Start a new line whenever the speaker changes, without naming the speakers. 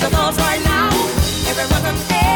the thoughts right now. Everyone can